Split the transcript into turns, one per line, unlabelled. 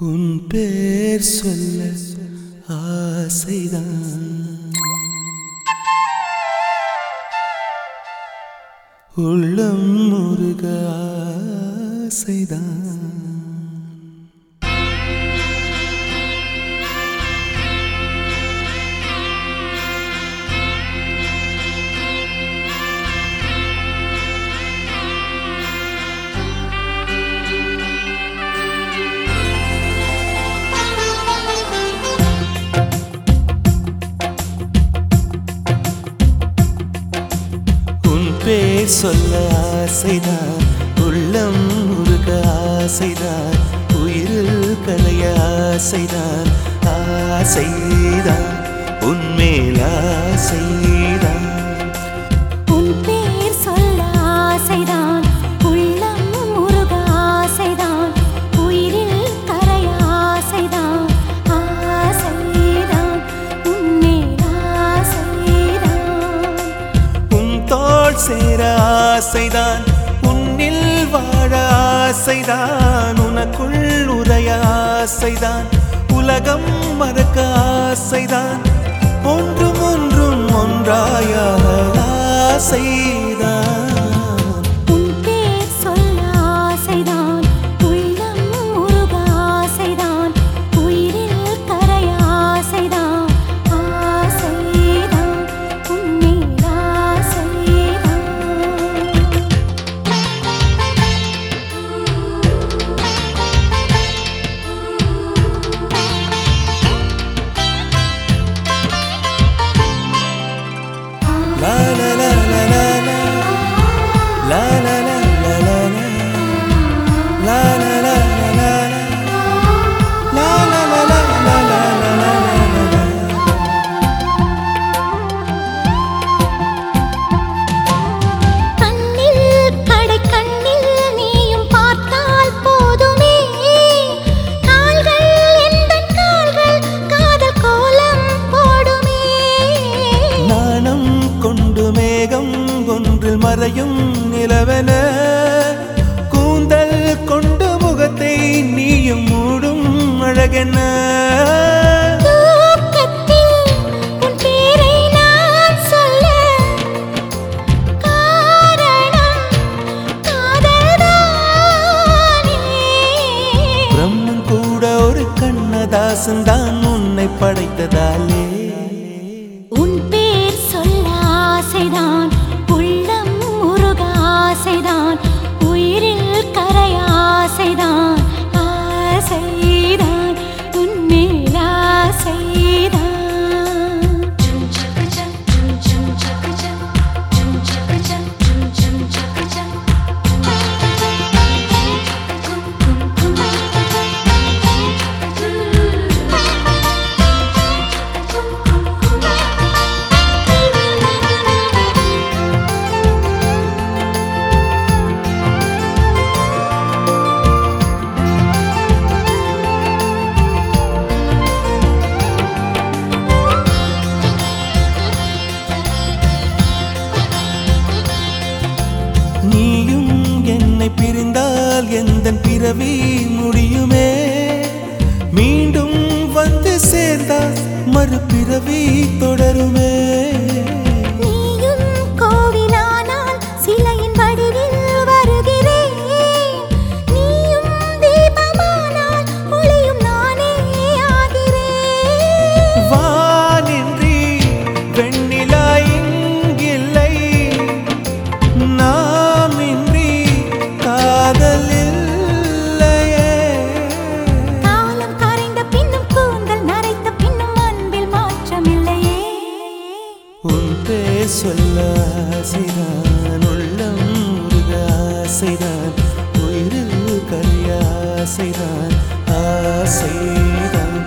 உன் பேர் சொல்ல ஆசைதான். உள்ளம் முருக ஆசைதான். பேர் சொல்ல ஆசைதான். உள்ளம் முருக ஆசைதான். உயிரில் கலைய ஆசைதான். ஆசைதான். உன்மேல் ஆசைதான் உன்னோள் சேர ஆசைதான் உன்னில் வாழ ஆசைதான் உனக்குள் உரைய ஆசைதான் உலகம் மறக்க ஆசைதான் ஒன்றும் ஒன்றும் ஒன்றாய
ஆசை. கூட
ஒரு கண்ணதாசன் தான் உன்னை படைத்ததாலே.
உன் பேர் சொல்ல ஆசைதான் உள்ளம் முருக ஆசைதான் உயிரில் கரைய ஆசைதான் ஆசைதான்.
பிரிந்தால் எந்த பிறவி முடியுமே? மீண்டும் வந்து சேர்ந்தால் மறுபிறவி தொடருமே. சொல்ல ஆசைதான் உள்ளம் ஆசைதான் உயிரில் கரியாசைதான் ஆசைதான்